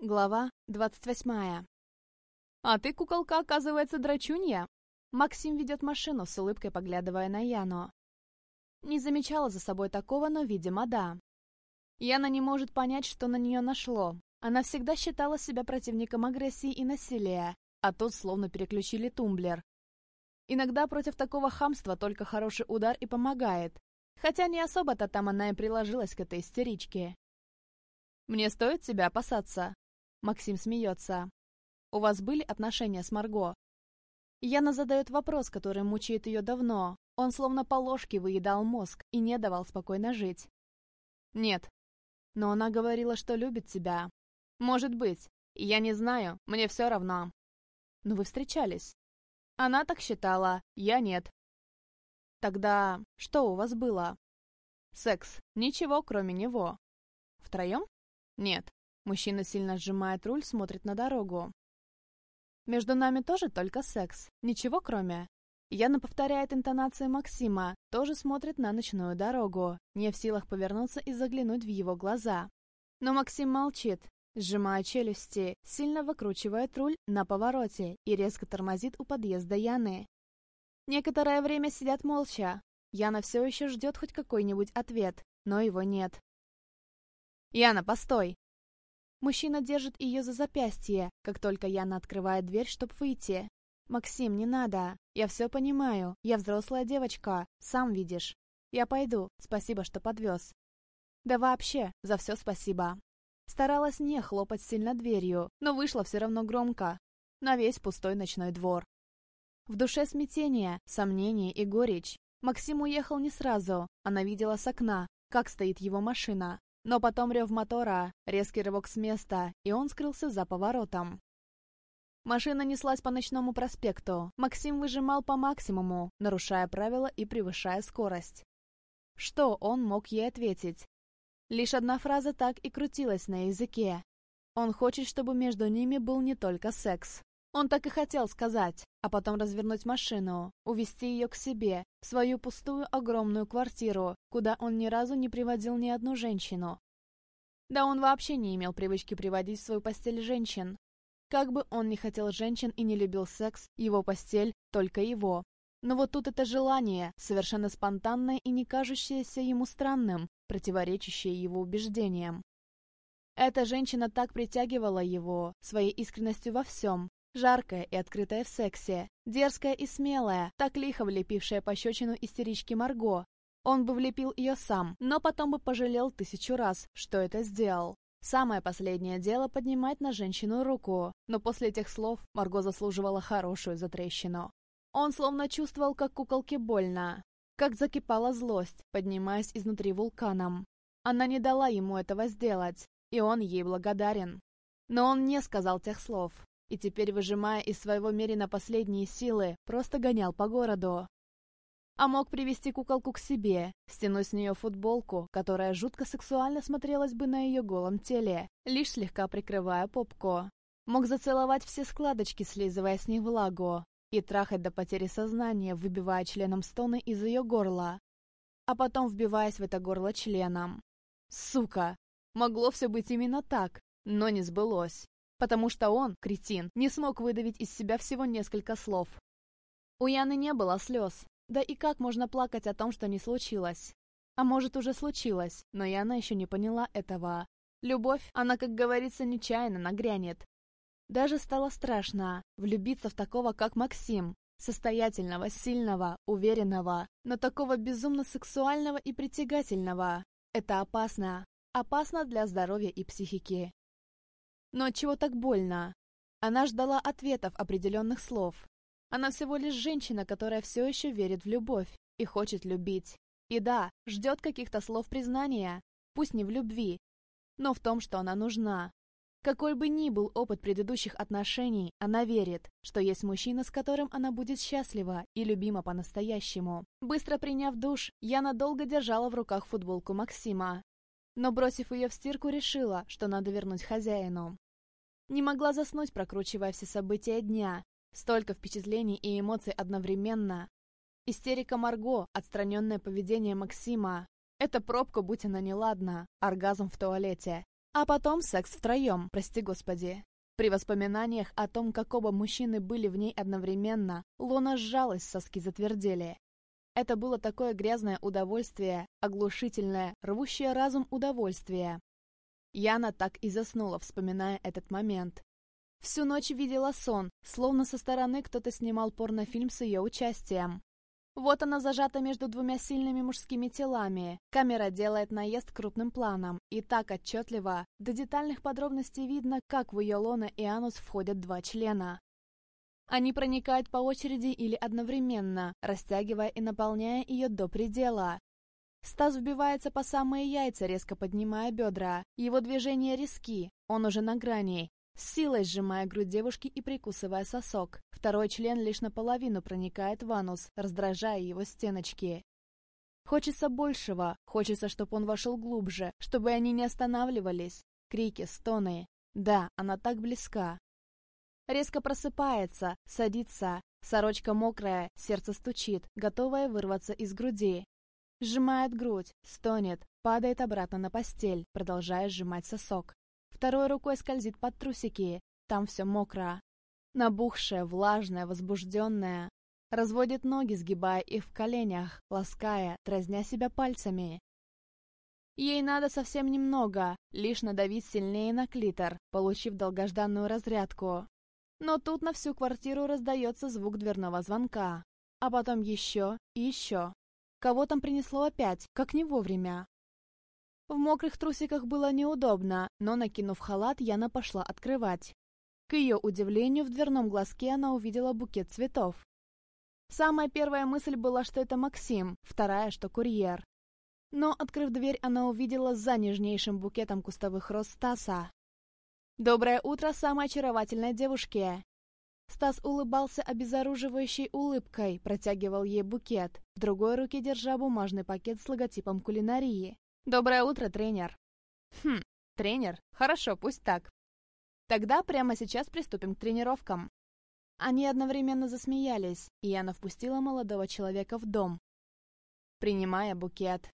Глава двадцать восьмая. «А ты, куколка, оказывается, драчунья!» Максим ведет машину, с улыбкой поглядывая на Яну. Не замечала за собой такого, но, видимо, да. Яна не может понять, что на нее нашло. Она всегда считала себя противником агрессии и насилия, а тут словно переключили тумблер. Иногда против такого хамства только хороший удар и помогает, хотя не особо-то там она и приложилась к этой истеричке. «Мне стоит тебя опасаться?» Максим смеется. «У вас были отношения с Марго?» Яна задает вопрос, который мучает ее давно. Он словно по ложке выедал мозг и не давал спокойно жить. «Нет». Но она говорила, что любит тебя. «Может быть. Я не знаю, мне все равно». «Но вы встречались?» Она так считала, я нет. Тогда что у вас было? Секс. Ничего, кроме него. Втроем? Нет. Мужчина сильно сжимает руль, смотрит на дорогу. Между нами тоже только секс. Ничего кроме. Яна повторяет интонации Максима, тоже смотрит на ночную дорогу, не в силах повернуться и заглянуть в его глаза. Но Максим молчит, сжимая челюсти, сильно выкручивает руль на повороте и резко тормозит у подъезда Яны. Некоторое время сидят молча. Яна все еще ждет хоть какой-нибудь ответ, но его нет. «Яна, постой!» Мужчина держит ее за запястье, как только Яна открывает дверь, чтобы выйти. «Максим, не надо. Я все понимаю. Я взрослая девочка. Сам видишь. Я пойду. Спасибо, что подвез». «Да вообще, за все спасибо». Старалась не хлопать сильно дверью, но вышло все равно громко. На весь пустой ночной двор. В душе смятение, сомнение и горечь. Максим уехал не сразу. Она видела с окна, как стоит его машина. Но потом рев мотора, резкий рывок с места, и он скрылся за поворотом. Машина неслась по ночному проспекту. Максим выжимал по максимуму, нарушая правила и превышая скорость. Что он мог ей ответить? Лишь одна фраза так и крутилась на языке. Он хочет, чтобы между ними был не только секс. Он так и хотел сказать, а потом развернуть машину, увести ее к себе, в свою пустую огромную квартиру, куда он ни разу не приводил ни одну женщину. Да он вообще не имел привычки приводить в свою постель женщин. Как бы он ни хотел женщин и не любил секс, его постель — только его. Но вот тут это желание, совершенно спонтанное и не кажущееся ему странным, противоречащее его убеждениям. Эта женщина так притягивала его, своей искренностью во всем, Жаркая и открытая в сексе, дерзкая и смелая, так лихо влепившая пощечину истерички Марго. Он бы влепил ее сам, но потом бы пожалел тысячу раз, что это сделал. Самое последнее дело поднимать на женщину руку, но после этих слов Марго заслуживала хорошую затрещину. Он словно чувствовал, как куколке больно, как закипала злость, поднимаясь изнутри вулканом. Она не дала ему этого сделать, и он ей благодарен. Но он не сказал тех слов, и теперь, выжимая из своего мерина последние силы, просто гонял по городу. А мог привести куколку к себе, стянуть с нее футболку, которая жутко сексуально смотрелась бы на ее голом теле, лишь слегка прикрывая попку. Мог зацеловать все складочки, слизывая с них влагу, и трахать до потери сознания, выбивая членом стоны из ее горла, а потом вбиваясь в это горло членом. Сука! Могло все быть именно так, но не сбылось потому что он, кретин, не смог выдавить из себя всего несколько слов. У Яны не было слез. Да и как можно плакать о том, что не случилось? А может, уже случилось, но Яна еще не поняла этого. Любовь, она, как говорится, нечаянно нагрянет. Даже стало страшно влюбиться в такого, как Максим, состоятельного, сильного, уверенного, но такого безумно сексуального и притягательного. Это опасно. Опасно для здоровья и психики. Но чего так больно? Она ждала ответов определенных слов. Она всего лишь женщина, которая все еще верит в любовь и хочет любить. И да, ждет каких-то слов признания, пусть не в любви, но в том, что она нужна. Какой бы ни был опыт предыдущих отношений, она верит, что есть мужчина, с которым она будет счастлива и любима по-настоящему. Быстро приняв душ, я надолго держала в руках футболку Максима, но, бросив ее в стирку, решила, что надо вернуть хозяину. Не могла заснуть, прокручивая все события дня. Столько впечатлений и эмоций одновременно. Истерика Марго, отстраненное поведение Максима. Это пробка, будь она неладна, оргазм в туалете. А потом секс втроем, прости господи. При воспоминаниях о том, как оба мужчины были в ней одновременно, лона сжалась, соски затвердели. Это было такое грязное удовольствие, оглушительное, рвущее разум удовольствие. Яна так и заснула, вспоминая этот момент. Всю ночь видела сон, словно со стороны кто-то снимал порнофильм с ее участием. Вот она зажата между двумя сильными мужскими телами. Камера делает наезд крупным планом, и так отчетливо, до детальных подробностей видно, как в ее лоно и анус входят два члена. Они проникают по очереди или одновременно, растягивая и наполняя ее до предела. Стас вбивается по самые яйца, резко поднимая бедра. Его движения резки, он уже на грани, с силой сжимая грудь девушки и прикусывая сосок. Второй член лишь наполовину проникает в анус, раздражая его стеночки. Хочется большего, хочется, чтобы он вошел глубже, чтобы они не останавливались. Крики, стоны. Да, она так близка. Резко просыпается, садится. Сорочка мокрая, сердце стучит, готовое вырваться из груди. Сжимает грудь, стонет, падает обратно на постель, продолжая сжимать сосок. Второй рукой скользит под трусики. Там все мокро. Набухшая, влажная, возбужденная. Разводит ноги, сгибая их в коленях, лаская, дразня себя пальцами. Ей надо совсем немного, лишь надавить сильнее на клитор, получив долгожданную разрядку. Но тут на всю квартиру раздается звук дверного звонка. А потом еще и еще. Кого там принесло опять, как не вовремя. В мокрых трусиках было неудобно, но, накинув халат, Яна пошла открывать. К ее удивлению, в дверном глазке она увидела букет цветов. Самая первая мысль была, что это Максим, вторая, что курьер. Но, открыв дверь, она увидела за нежнейшим букетом кустовых роз Стаса. «Доброе утро самой очаровательной девушке!» Стас улыбался обезоруживающей улыбкой, протягивал ей букет, в другой руке держа бумажный пакет с логотипом кулинарии. «Доброе утро, тренер!» «Хм, тренер? Хорошо, пусть так. Тогда прямо сейчас приступим к тренировкам». Они одновременно засмеялись, и Яна впустила молодого человека в дом, принимая букет.